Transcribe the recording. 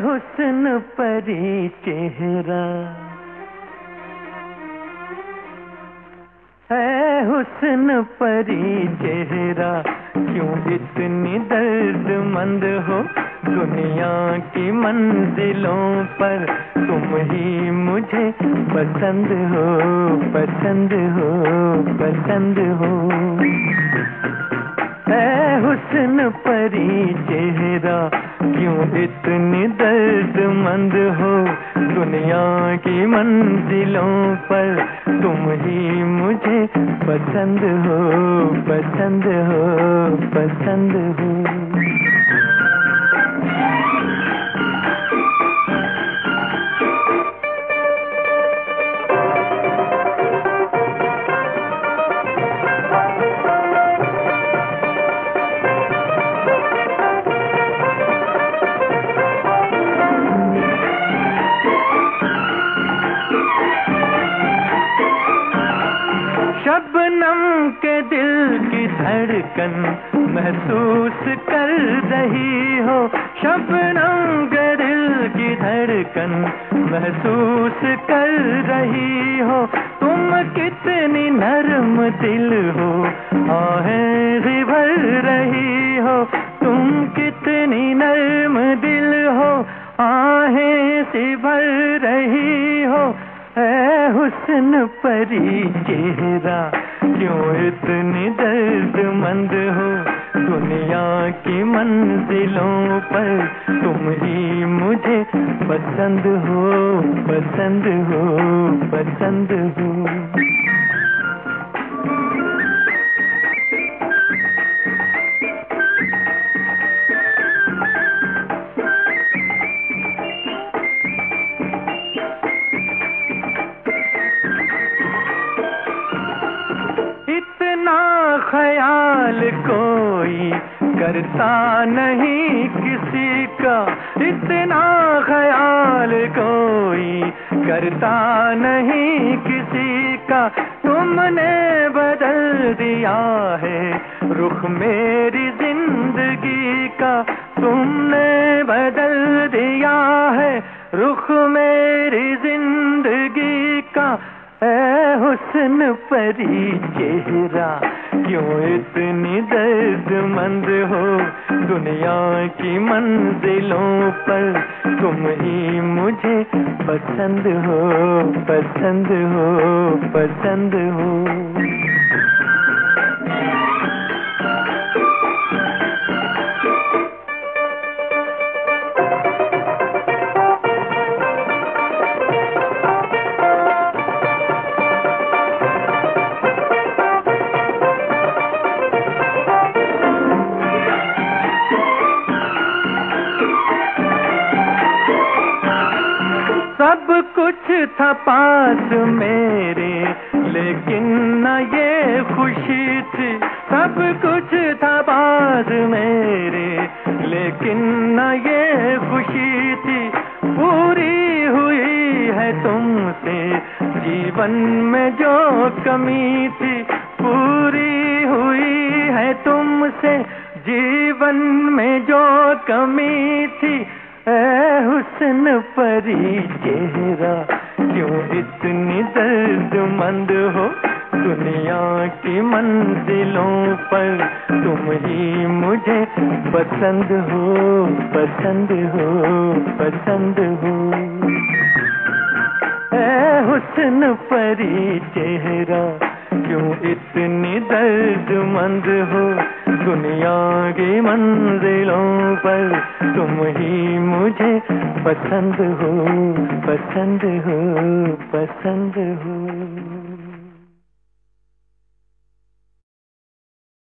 हुस्न परी चेहरा। है हुस्न परी चेहरा, क्यों इतनी दर्द मंद हो दुनिया की मंजिलों पर, तुम ही मुझे पसंद हो पसंद हो पसंद हो। परी चेहरा, क्यों इतनी दर्द मंद हो? दुनिया की मंजिलों पर तुम ही मुझे पसंद हो पसंद हो पसंद हो। शबनम के दिल की धड़कन महसूस कर रही हो। शबनम के दिल की धड़कन महसूस कर रही हो। तुम कितनी नरम दिल हो, आहें भर रही हो। तुम कितनी नरम दिल हो, आहें भर रही हो। है हुस्न परी चेहरा क्यों इतनी दर्द मंद हो? दुनिया की मंजिलों पर तुम ही मुझे पसंद हो पसंद हो पसंद हो। कोई करता नहीं किसी का। इतना ख्याल कोई करता नहीं किसी का। तुमने बदल दिया है रुख मेरी ज़िंदगी का। तुमने बदल दिया है रुख मेरी ज़िंदगी का। है हुस्न परी चेहरा। क्यों इतनी दर्द मंद हो? दुनिया की मंजिलों पर तुम ही मुझे पसंद हो पसंद हो पसंद हो। सब कुछ था पास मेरे, लेकिन न ये खुशी थी। सब कुछ था पास मेरे, लेकिन न ये खुशी थी। पूरी हुई है तुमसे, जीवन में जो कमी थी। पूरी हुई है तुमसे, जीवन में जो कमी थी। हुस्न परी चेहरा। क्यों इतनी दर्द मंद हो दुनिया की मंजिलों पर? तुम ही मुझे पसंद हो पसंद हो पसंद हो। है हुस्न परी चेहरा। क्यों इतनी दर्द मंद हो? दुनिया की मंजिलों पर तुम ही मुझे पसंद हो पसंद हो पसंद हो।